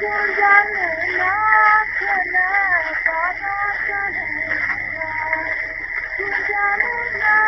Thank you.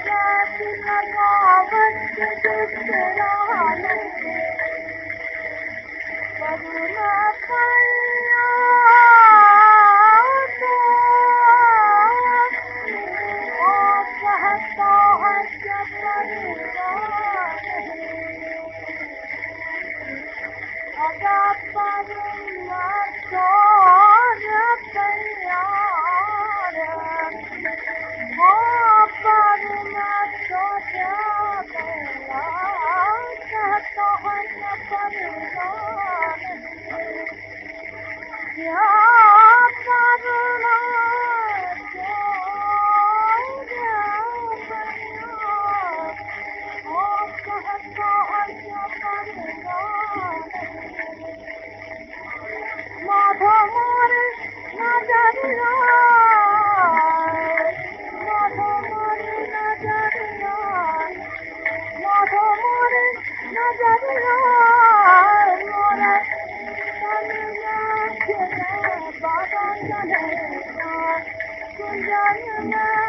ولكن الله وجدت Yeah. Jaya